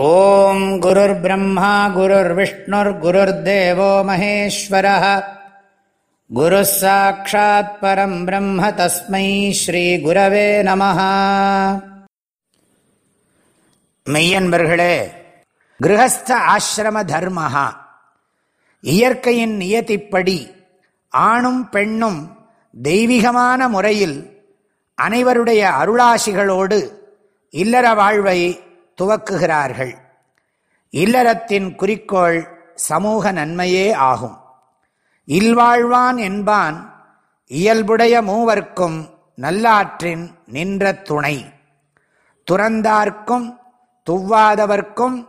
ஓம் குருர் பிரம்மா குருர் விஷ்ணுர் குருர் தேவோ மகேஸ்வர குரு சாட்சாத் பரம் பிரம்ம தஸ்மை ஸ்ரீ குரவே நம மெய்யன்பர்களே கிரகஸ்த ஆசிரம தர்மஹா இயற்கையின் நியதிப்படி ஆணும் பெண்ணும் தெய்வீகமான முறையில் அனைவருடைய அருளாசிகளோடு இல்லற வாழ்வை துவக்குகிறார்கள். இல்லறத்தின் குறிக்கோள் சமூக நன்மையே ஆகும். இல்வாழ்வான் என்பான் இயல்புடைய மூவர்க்கும் நல்லாற்றின் நின்ற துணை. துறந்தார்க்கும் துவ்வாதவர்க்கும்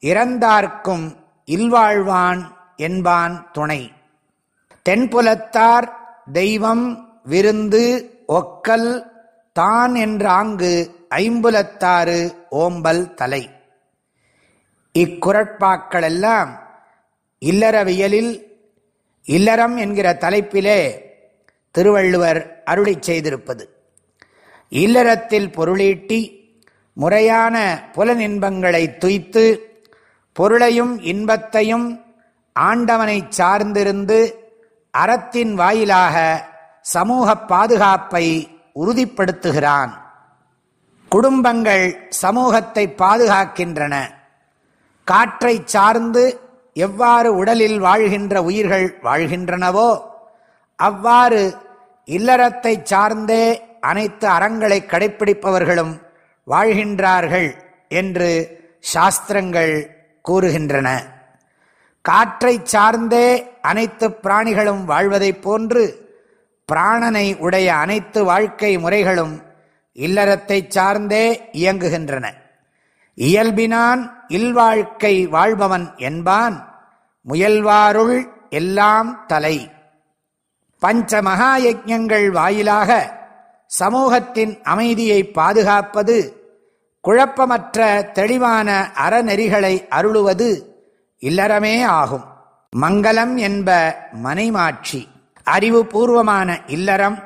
இறந்தார்க்கும் இல்வாழ்வான் என்பான் துணை. தென்புலத்தார் தெய்வம் விருந்து ஒக்கல் தான் என்றாங்கு ஐம்புலத்தாறு ஓம்பல் தலை. இக்குரட்பாக்களெல்லாம் இல்லறவியலில் இல்லறம் என்கிற தலைப்பிலே திருவள்ளுவர் அருளி செய்திருப்பது. இல்லறத்தில் பொருளீட்டி முறையான புலனின்பங்களை துய்த்து பொருளையும் இன்பத்தையும் ஆண்டவனை சார்ந்திருந்து அறத்தின் வாயிலாக சமூக பாதுகாப்பை உறுதிப்படுத்துகிறான். குடும்பங்கள் சமூகத்தை பாதுகாக்கின்றன. காற்றை சார்ந்து எவ்வாறு உடலில் வாழ்கின்ற உயிர்கள் வாழ்கின்றனவோ அவ்வாறு இல்லறத்தை சார்ந்தே அனைத்து அறங்களை கடைப்பிடிப்பவர்களும் வாழ்கின்றார்கள் என்று சாஸ்திரங்கள் கூறுகின்றன. காற்றை சார்ந்தே அனைத்து பிராணிகளும் வாழ்வதைப் போன்று பிராணனை உடைய அனைத்து வாழ்க்கை முறைகளும் இல்லறத்தை சார்ந்தே இயங்குகின்றன. இயல்பினான் இல்வாழ்க்கை வாழ்பவன் என்பான். முயல்வாருள் எல்லாம் தலை. பஞ்ச மகா யஜங்கள் வாயிலாக சமூகத்தின் அமைதியை பாதுகாப்பது குழப்பமற்ற தெளிவான அறநெறிகளை அருளுவது இல்லறமே ஆகும். மங்களம் என்ப மனைமாட்சி அறிவுபூர்வமான இல்லறம்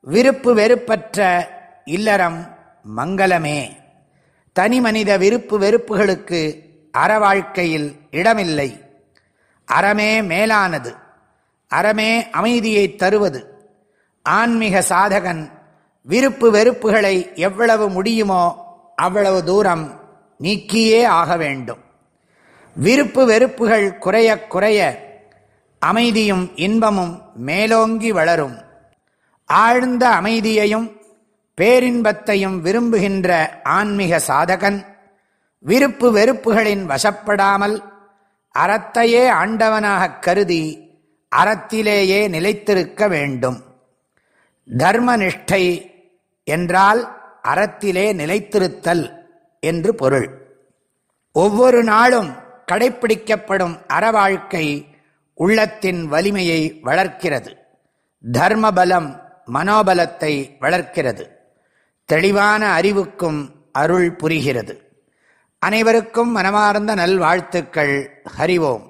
விருப்பு வெறுப்பற்ற இல்லறம் மங்களமே. தனி மனித விருப்பு வெறுப்புகளுக்கு அற வாழ்க்கையில் இடமில்லை. அறமே மேலானது. அறமே அமைதியை தருவது. ஆன்மீக சாதகன் விருப்பு வெறுப்புகளை எவ்வளவு முடியுமோ அவ்வளவு தூரம் நீக்கியே ஆக வேண்டும். விருப்பு வெறுப்புகள் குறைய குறைய அமைதியும் இன்பமும் மேலோங்கி வளரும். ஆழ்ந்த அமைதியையும் பேரின்பத்தையும் விரும்புகின்ற ஆன்மீக சாதகன் விருப்பு வெறுப்புகளின் வசப்படாமல் அறத்தையே ஆண்டவனாக கருதி அறத்திலேயே நிலைத்திருக்க வேண்டும். தர்ம நிஷ்டை என்றால் அறத்திலே நிலைத்திருத்தல் என்று பொருள். ஒவ்வொரு நாளும் கடைப்பிடிக்கப்படும் அறவாழ்க்கை உள்ளத்தின் வலிமையை வளர்க்கிறது. தர்மபலம் மனோபலத்தை வளர்க்கிறது. தெளிவான அறிவுக்கும் அருள் புரிகிறது. அனைவருக்கும் மனமார்ந்த நல்வாழ்த்துக்கள். ஹரிவோம்